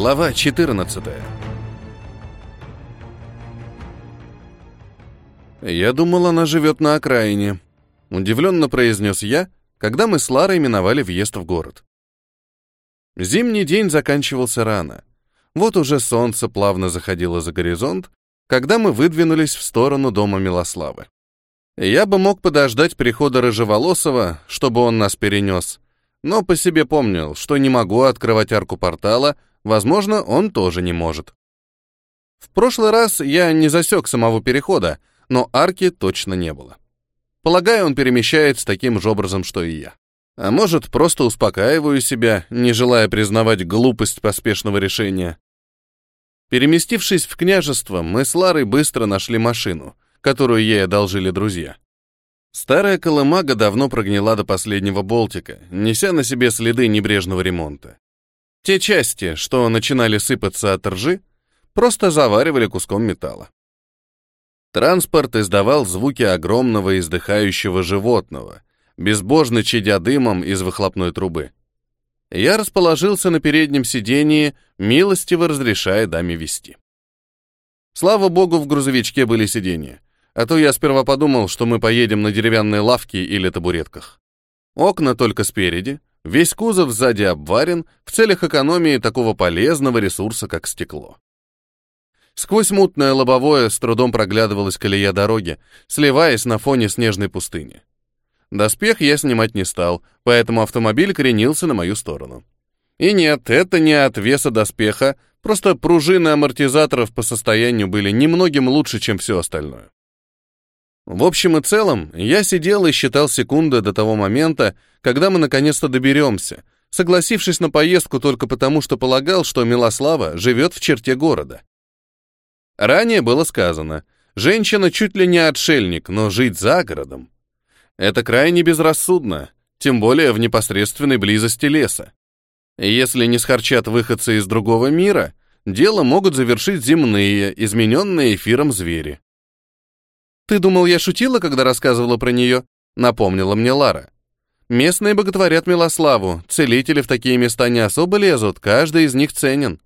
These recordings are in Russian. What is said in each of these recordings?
Глава 14 «Я думал, она живет на окраине», — удивленно произнес я, когда мы с Ларой миновали въезд в город. Зимний день заканчивался рано. Вот уже солнце плавно заходило за горизонт, когда мы выдвинулись в сторону дома Милославы. Я бы мог подождать прихода Рыжеволосова, чтобы он нас перенес, но по себе помнил, что не могу открывать арку портала, возможно, он тоже не может. В прошлый раз я не засек самого перехода, но арки точно не было. Полагаю, он перемещается таким же образом, что и я. А может, просто успокаиваю себя, не желая признавать глупость поспешного решения. Переместившись в княжество, мы с Ларой быстро нашли машину, которую ей одолжили друзья. Старая колымага давно прогнила до последнего болтика, неся на себе следы небрежного ремонта. Те части, что начинали сыпаться от ржи, просто заваривали куском металла. Транспорт издавал звуки огромного издыхающего животного, безбожно чадя дымом из выхлопной трубы. Я расположился на переднем сидении, милостиво разрешая даме вести. Слава богу, в грузовичке были сиденья, а то я сперва подумал, что мы поедем на деревянной лавке или табуретках. Окна только спереди, весь кузов сзади обварен в целях экономии такого полезного ресурса, как стекло. Сквозь мутное лобовое с трудом проглядывалась колея дороги, сливаясь на фоне снежной пустыни. Доспех я снимать не стал, поэтому автомобиль кренился на мою сторону. И нет, это не от веса доспеха, просто пружины амортизаторов по состоянию были немногим лучше, чем все остальное. В общем и целом, я сидел и считал секунды до того момента, когда мы наконец-то доберемся, согласившись на поездку только потому, что полагал, что Милослава живет в черте города. Ранее было сказано, женщина чуть ли не отшельник, но жить за городом. Это крайне безрассудно, тем более в непосредственной близости леса. Если не схарчат выходцы из другого мира, дело могут завершить земные, измененные эфиром звери. «Ты думал, я шутила, когда рассказывала про нее?» — напомнила мне Лара. «Местные боготворят Милославу, целители в такие места не особо лезут, каждый из них ценен.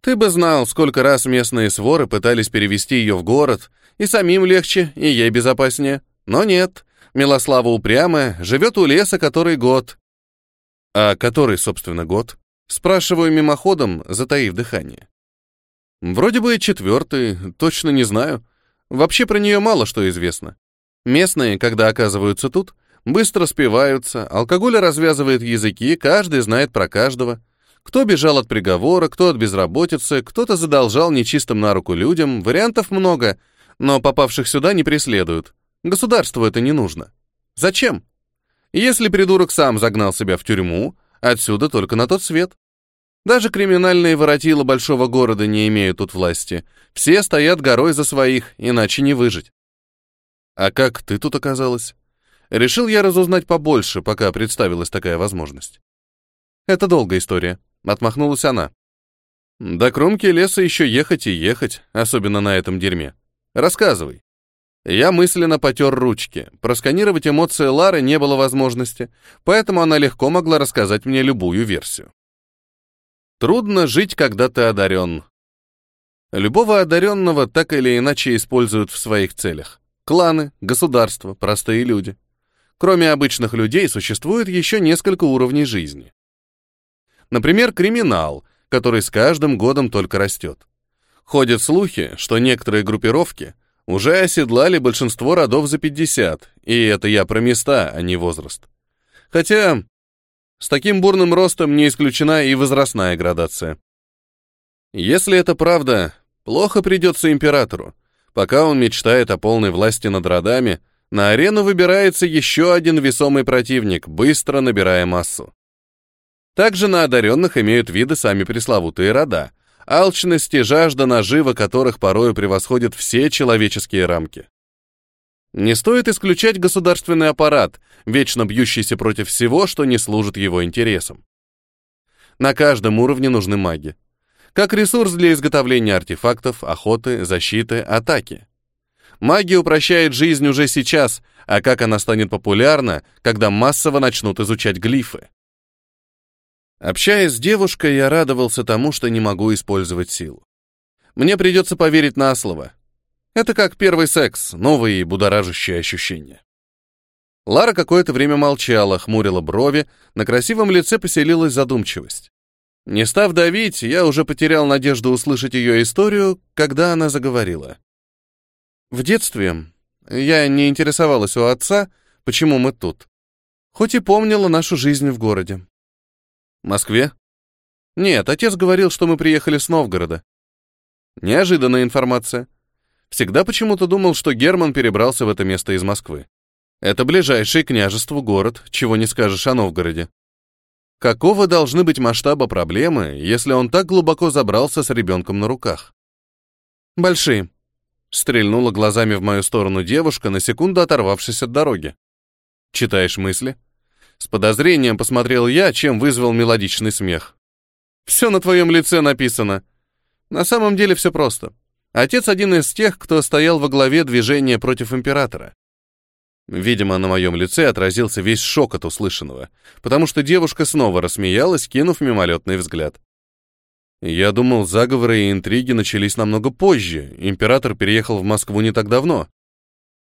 Ты бы знал, сколько раз местные своры пытались перевести ее в город, и самим легче, и ей безопаснее. Но нет, Милослава упрямая, живет у леса который год. А который, собственно, год? Спрашиваю мимоходом, затаив дыхание. Вроде бы четвертый, точно не знаю. Вообще про нее мало что известно. Местные, когда оказываются тут, быстро спиваются, алкоголь развязывает языки, каждый знает про каждого. Кто бежал от приговора, кто от безработицы, кто-то задолжал нечистым на руку людям, вариантов много, но попавших сюда не преследуют. Государству это не нужно. Зачем? Если придурок сам загнал себя в тюрьму, отсюда только на тот свет. Даже криминальные воротила большого города не имеют тут власти. Все стоят горой за своих, иначе не выжить. А как ты тут оказалась? Решил я разузнать побольше, пока представилась такая возможность. Это долгая история. Отмахнулась она. До кромки леса еще ехать и ехать, особенно на этом дерьме. Рассказывай. Я мысленно потер ручки. Просканировать эмоции Лары не было возможности, поэтому она легко могла рассказать мне любую версию. Трудно жить, когда ты одарен. Любого одаренного так или иначе используют в своих целях. Кланы, государства, простые люди. Кроме обычных людей существует еще несколько уровней жизни. Например, криминал, который с каждым годом только растет. Ходят слухи, что некоторые группировки уже оседлали большинство родов за 50, и это я про места, а не возраст. Хотя с таким бурным ростом не исключена и возрастная градация. Если это правда, плохо придется императору. Пока он мечтает о полной власти над родами, на арену выбирается еще один весомый противник, быстро набирая массу. Также на одаренных имеют виды сами пресловутые рода, алчность и жажда нажива которых порою превосходят все человеческие рамки. Не стоит исключать государственный аппарат, вечно бьющийся против всего, что не служит его интересам. На каждом уровне нужны маги. Как ресурс для изготовления артефактов, охоты, защиты, атаки. Магия упрощает жизнь уже сейчас, а как она станет популярна, когда массово начнут изучать глифы? Общаясь с девушкой, я радовался тому, что не могу использовать силу. Мне придется поверить на слово. Это как первый секс, новые и будоражащие ощущения. Лара какое-то время молчала, хмурила брови, на красивом лице поселилась задумчивость. Не став давить, я уже потерял надежду услышать ее историю, когда она заговорила. В детстве я не интересовалась у отца, почему мы тут. Хоть и помнила нашу жизнь в городе. Москве? Нет, отец говорил, что мы приехали с Новгорода. Неожиданная информация. Всегда почему-то думал, что Герман перебрался в это место из Москвы. Это ближайший к княжеству город, чего не скажешь о Новгороде. Какого должны быть масштаба проблемы, если он так глубоко забрался с ребенком на руках? Большие. Стрельнула глазами в мою сторону девушка, на секунду оторвавшись от дороги. Читаешь мысли? С подозрением посмотрел я, чем вызвал мелодичный смех. Все на твоем лице написано. На самом деле все просто. Отец один из тех, кто стоял во главе движения против императора. Видимо, на моем лице отразился весь шок от услышанного, потому что девушка снова рассмеялась, кинув мимолетный взгляд. Я думал, заговоры и интриги начались намного позже. Император переехал в Москву не так давно.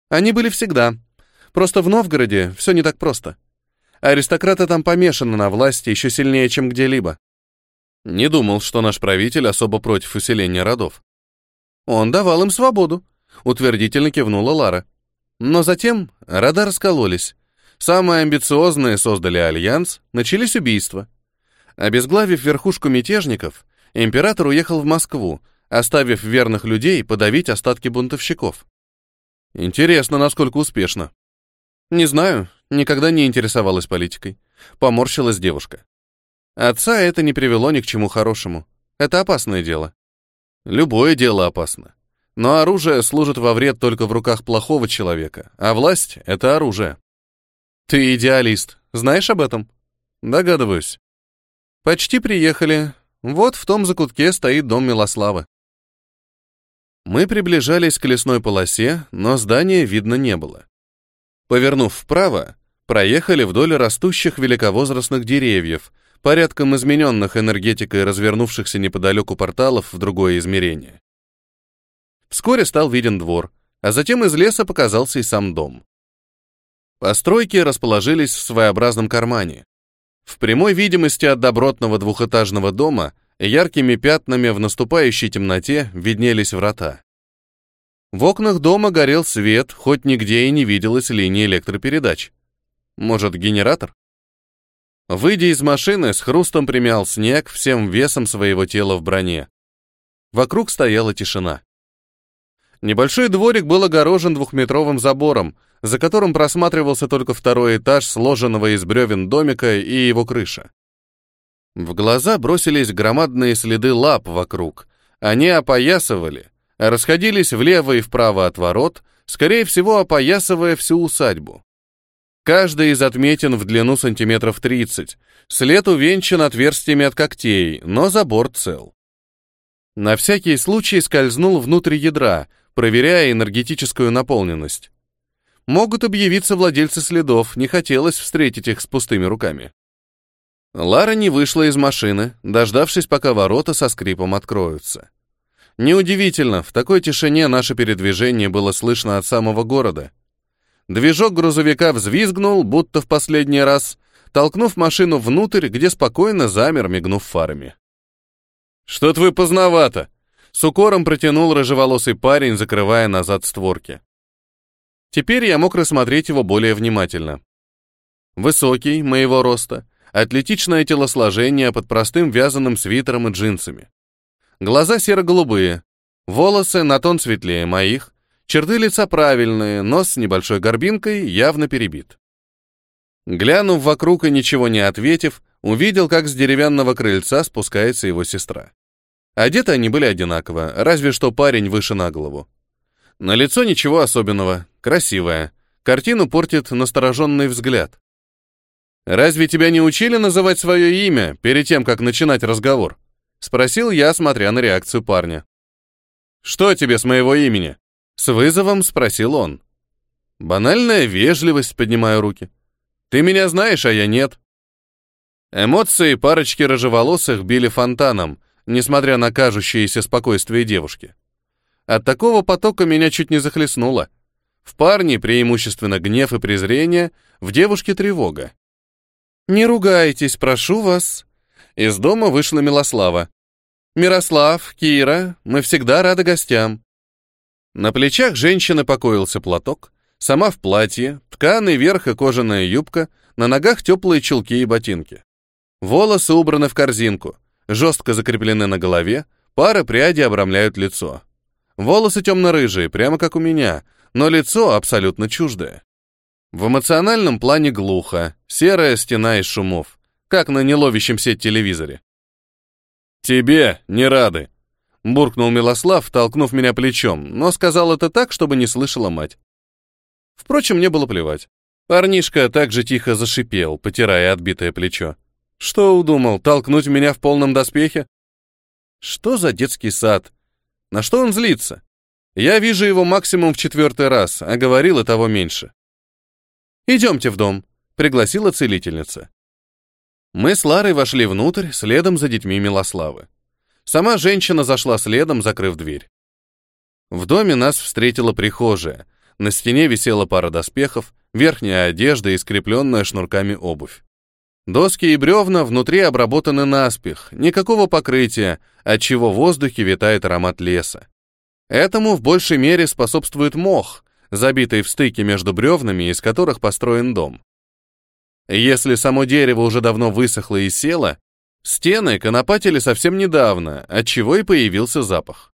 Они были всегда. Просто в Новгороде все не так просто. Аристократы там помешаны на власти еще сильнее, чем где-либо. Не думал, что наш правитель особо против усиления родов. Он давал им свободу, утвердительно кивнула Лара. Но затем рода раскололись. Самые амбициозные создали альянс, начались убийства. Обезглавив верхушку мятежников, император уехал в Москву, оставив верных людей подавить остатки бунтовщиков. Интересно, насколько успешно. Не знаю, никогда не интересовалась политикой. Поморщилась девушка. Отца это не привело ни к чему хорошему. Это опасное дело. Любое дело опасно. Но оружие служит во вред только в руках плохого человека, а власть — это оружие. Ты идеалист. Знаешь об этом? Догадываюсь. Почти приехали. Вот в том закутке стоит дом Милославы. Мы приближались к лесной полосе, но здания видно не было. Повернув вправо, проехали вдоль растущих великовозрастных деревьев, порядком измененных энергетикой развернувшихся неподалеку порталов в другое измерение. Вскоре стал виден двор, а затем из леса показался и сам дом. Постройки расположились в своеобразном кармане. В прямой видимости от добротного двухэтажного дома яркими пятнами в наступающей темноте виднелись врата. В окнах дома горел свет, хоть нигде и не виделось линии электропередач. Может, генератор? Выйдя из машины, с хрустом примял снег всем весом своего тела в броне. Вокруг стояла тишина. Небольшой дворик был огорожен двухметровым забором, за которым просматривался только второй этаж сложенного из бревен домика и его крыша. В глаза бросились громадные следы лап вокруг. Они опоясывали, расходились влево и вправо от ворот, скорее всего, опоясывая всю усадьбу. Каждый из отметин в длину сантиметров 30, след увенчан отверстиями от когтей, но забор цел. На всякий случай скользнул внутрь ядра, проверяя энергетическую наполненность. Могут объявиться владельцы следов, не хотелось встретить их с пустыми руками. Лара не вышла из машины, дождавшись, пока ворота со скрипом откроются. Неудивительно, в такой тишине наше передвижение было слышно от самого города. Движок грузовика взвизгнул, будто в последний раз, толкнув машину внутрь, где спокойно замер, мигнув фарами. «Что-то вы поздновато!» С укором протянул рыжеволосый парень, закрывая назад створки. Теперь я мог рассмотреть его более внимательно. Высокий, моего роста, атлетичное телосложение под простым вязаным свитером и джинсами. Глаза серо-голубые, волосы на тон светлее моих, черты лица правильные, нос с небольшой горбинкой явно перебит. Глянув вокруг и ничего не ответив, увидел, как с деревянного крыльца спускается его сестра. Одеты они были одинаково, разве что парень выше на голову. На лицо ничего особенного, красивая. Картину портит настороженный взгляд. «Разве тебя не учили называть свое имя перед тем, как начинать разговор?» — спросил я, смотря на реакцию парня. «Что тебе с моего имени?» — с вызовом спросил он. «Банальная вежливость», — поднимаю руки. «Ты меня знаешь, а я нет». Эмоции парочки рыжеволосых били фонтаном, несмотря на кажущееся спокойствие девушки. От такого потока меня чуть не захлестнуло. В парне преимущественно гнев и презрение, в девушке тревога. «Не ругайтесь, прошу вас». Из дома вышла Милослава. «Мирослав, Кира, мы всегда рады гостям». На плечах женщины покоился платок, сама в платье, тканый верх и кожаная юбка, на ногах теплые чулки и ботинки. Волосы убраны в корзинку, жестко закреплены на голове, пара прядей обрамляют лицо. Волосы темно-рыжие, прямо как у меня, но лицо абсолютно чуждое. В эмоциональном плане глухо, серая стена из шумов, как на неловящем сеть телевизоре. «Тебе не рады», — буркнул Милослав, толкнув меня плечом, но сказал это так, чтобы не слышала мать. Впрочем, мне было плевать. Парнишка также тихо зашипел, потирая отбитое плечо. Что удумал, толкнуть меня в полном доспехе? Что за детский сад? На что он злится? Я вижу его максимум в четвертый раз, а говорил и того меньше. «Идемте в дом», — пригласила целительница. Мы с Ларой вошли внутрь, следом за детьми Милославы. Сама женщина зашла следом, закрыв дверь. В доме нас встретила прихожая. На стене висела пара доспехов, верхняя одежда и скрепленная шнурками обувь. Доски и бревна внутри обработаны наспех, никакого покрытия, отчего в воздухе витает аромат леса. Этому в большей мере способствует мох, забитый в стыке между бревнами, из которых построен дом. Если само дерево уже давно высохло и село, стены конопатили совсем недавно, отчего и появился запах.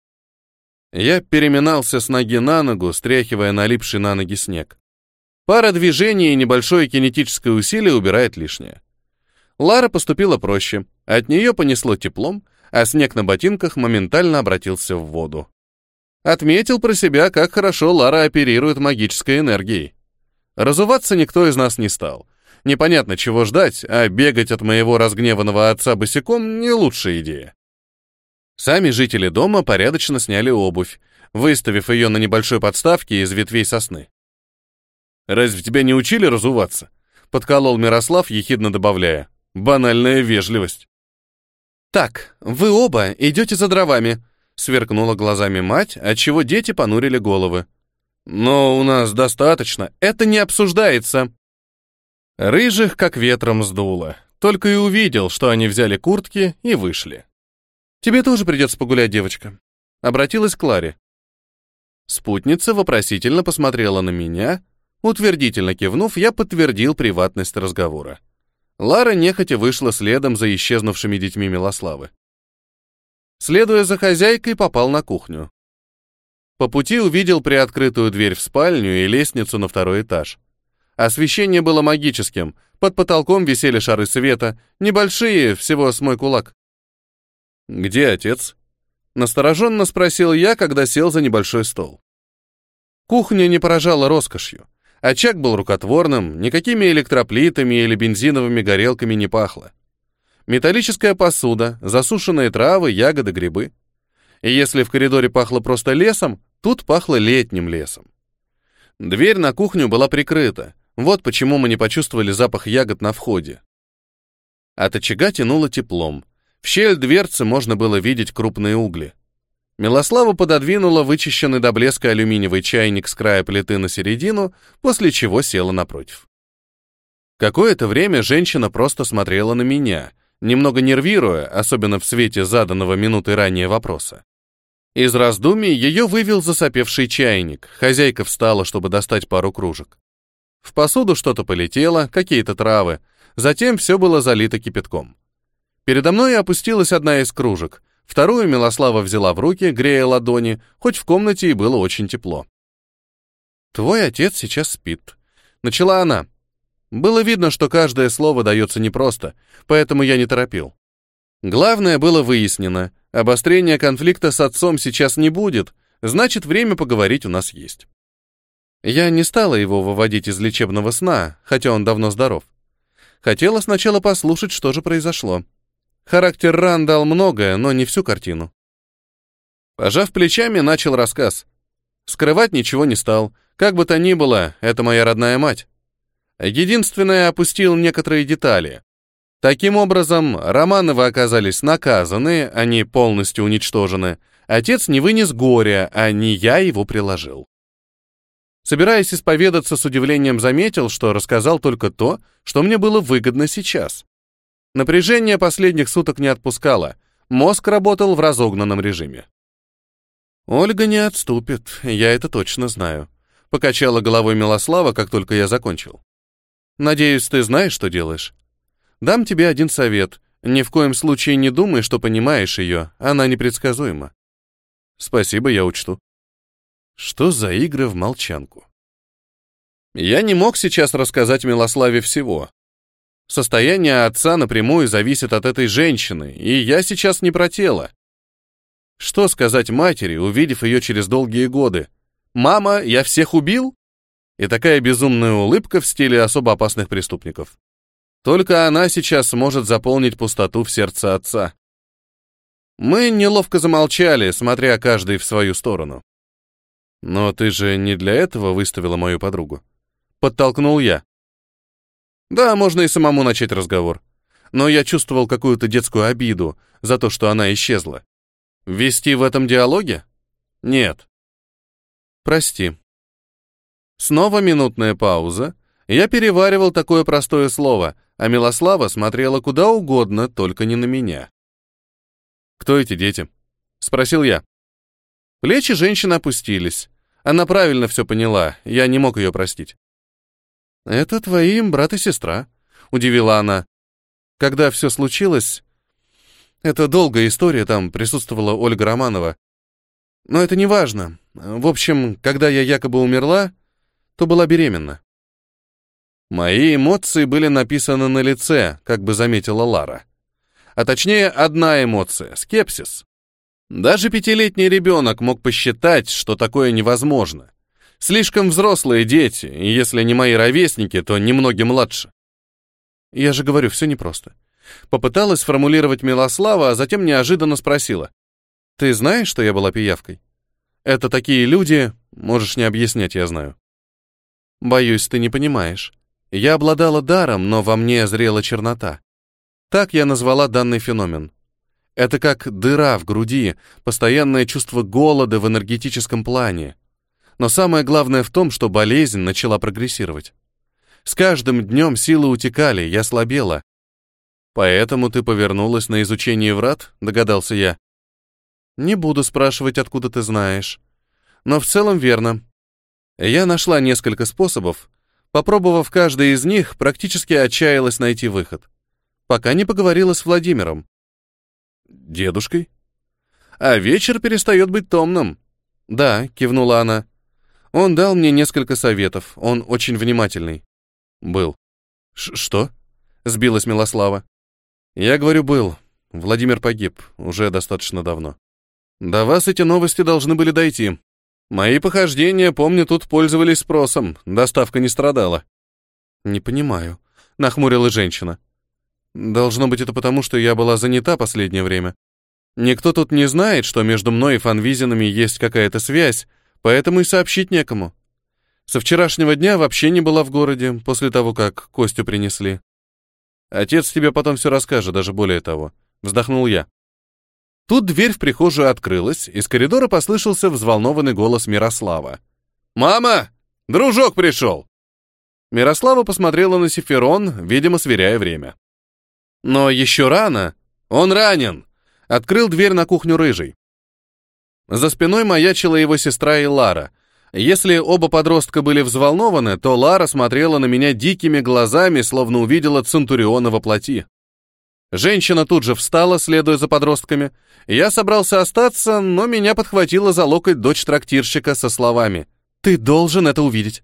Я переминался с ноги на ногу, стряхивая налипший на ноги снег. Пара движений и небольшое кинетическое усилие убирает лишнее. Лара поступила проще. От нее понесло теплом, а снег на ботинках моментально обратился в воду. Отметил про себя, как хорошо Лара оперирует магической энергией. Разуваться никто из нас не стал. Непонятно, чего ждать, а бегать от моего разгневанного отца босиком — не лучшая идея. Сами жители дома порядочно сняли обувь, выставив ее на небольшой подставке из ветвей сосны. «Разве тебя не учили разуваться?» — подколол Мирослав, ехидно добавляя. Банальная вежливость. «Так, вы оба идете за дровами», — сверкнула глазами мать, отчего дети понурили головы. «Но у нас достаточно. Это не обсуждается». Рыжих как ветром сдуло. Только и увидел, что они взяли куртки и вышли. «Тебе тоже придется погулять, девочка», — обратилась к Ларе. Спутница вопросительно посмотрела на меня, утвердительно кивнув, я подтвердил приватность разговора. Лара нехотя вышла следом за исчезнувшими детьми Милославы. Следуя за хозяйкой, попал на кухню. По пути увидел приоткрытую дверь в спальню и лестницу на второй этаж. Освещение было магическим, под потолком висели шары света, небольшие, всего с мой кулак. «Где отец?» Настороженно спросил я, когда сел за небольшой стол. Кухня не поражала роскошью. Очаг был рукотворным, никакими электроплитами или бензиновыми горелками не пахло. Металлическая посуда, засушенные травы, ягоды, грибы. И если в коридоре пахло просто лесом, тут пахло летним лесом. Дверь на кухню была прикрыта. Вот почему мы не почувствовали запах ягод на входе. От очага тянуло теплом. В щель дверцы можно было видеть крупные угли. Милослава пододвинула вычищенный до блеска алюминиевый чайник с края плиты на середину, после чего села напротив. Какое-то время женщина просто смотрела на меня, немного нервируя, особенно в свете заданного минуты ранее вопроса. Из раздумий ее вывел засопевший чайник, хозяйка встала, чтобы достать пару кружек. В посуду что-то полетело, какие-то травы, затем все было залито кипятком. Передо мной опустилась одна из кружек — Вторую Милослава взяла в руки, грея ладони, хоть в комнате и было очень тепло. «Твой отец сейчас спит», — начала она. Было видно, что каждое слово дается непросто, поэтому я не торопил. Главное было выяснено. Обострения конфликта с отцом сейчас не будет, значит, время поговорить у нас есть. Я не стала его выводить из лечебного сна, хотя он давно здоров. Хотела сначала послушать, что же произошло. Характер ран дал многое, но не всю картину. Пожав плечами, начал рассказ. Скрывать ничего не стал. Как бы то ни было, это моя родная мать. Единственное, опустил некоторые детали. Таким образом, Романовы оказались наказаны, они полностью уничтожены. Отец не вынес горя, а не я его приложил. Собираясь исповедаться, с удивлением заметил, что рассказал только то, что мне было выгодно сейчас. Напряжение последних суток не отпускало, мозг работал в разогнанном режиме. «Ольга не отступит, я это точно знаю», — покачала головой Милослава, как только я закончил. «Надеюсь, ты знаешь, что делаешь. Дам тебе один совет. Ни в коем случае не думай, что понимаешь ее, она непредсказуема». «Спасибо, я учту». Что за игры в молчанку? Я не мог сейчас рассказать Милославе всего. Состояние отца напрямую зависит от этой женщины, и я сейчас не про тело. Что сказать матери, увидев ее через долгие годы? «Мама, я всех убил?» И такая безумная улыбка в стиле особо опасных преступников. Только она сейчас сможет заполнить пустоту в сердце отца. Мы неловко замолчали, смотря каждый в свою сторону. «Но ты же не для этого выставила мою подругу?» Подтолкнул я. Да, можно и самому начать разговор. Но я чувствовал какую-то детскую обиду за то, что она исчезла. Вести в этом диалоге? Нет. Прости. Снова минутная пауза. Я переваривал такое простое слово, а Милослава смотрела куда угодно, только не на меня. «Кто эти дети?» — спросил я. Плечи женщины опустились. Она правильно все поняла, я не мог ее простить. «Это твои брат и сестра», — удивила она. «Когда все случилось...» Это долгая история, там присутствовала Ольга Романова. Но это не важно. В общем, когда я якобы умерла, то была беременна. Мои эмоции были написаны на лице, как бы заметила Лара. А точнее, одна эмоция — скепсис. Даже пятилетний ребенок мог посчитать, что такое невозможно. Слишком взрослые дети, и если не мои ровесники, то немногим младше. Я же говорю, все непросто. Попыталась сформулировать Милослава, а затем неожиданно спросила. «Ты знаешь, что я была пиявкой? Это такие люди, можешь не объяснять, я знаю». «Боюсь, ты не понимаешь. Я обладала даром, но во мне зрела чернота. Так я назвала данный феномен. Это как дыра в груди, постоянное чувство голода в энергетическом плане. Но самое главное в том, что болезнь начала прогрессировать. С каждым днем силы утекали, я слабела. Поэтому ты повернулась на изучение врат, догадался я. Не буду спрашивать, откуда ты знаешь. Но в целом верно. Я нашла несколько способов, попробовав каждый из них, практически отчаялась найти выход. Пока не поговорила с Владимиром. Дедушкой? А вечер перестает быть томным. Да, кивнула она. Он дал мне несколько советов, он очень внимательный. Был. Ш что? Сбилась Милослава. Я говорю, был. Владимир погиб, уже достаточно давно. До вас эти новости должны были дойти. Мои похождения, помню, тут пользовались спросом, доставка не страдала. Не понимаю, нахмурила женщина. Должно быть это потому, что я была занята последнее время. Никто тут не знает, что между мной и Фанвизинами есть какая-то связь, поэтому и сообщить некому. Со вчерашнего дня вообще не была в городе, после того, как Костю принесли. Отец тебе потом все расскажет, даже более того. Вздохнул я. Тут дверь в прихожую открылась, из коридора послышался взволнованный голос Мирослава. «Мама! Дружок пришел!» Мирослава посмотрела на Сиферон, видимо, сверяя время. Но еще рано. Он ранен. Открыл дверь на кухню рыжий. За спиной маячила его сестра и Лара. Если оба подростка были взволнованы, то Лара смотрела на меня дикими глазами, словно увидела Центуриона во плоти. Женщина тут же встала, следуя за подростками. Я собрался остаться, но меня подхватила за локоть дочь трактирщика со словами «Ты должен это увидеть».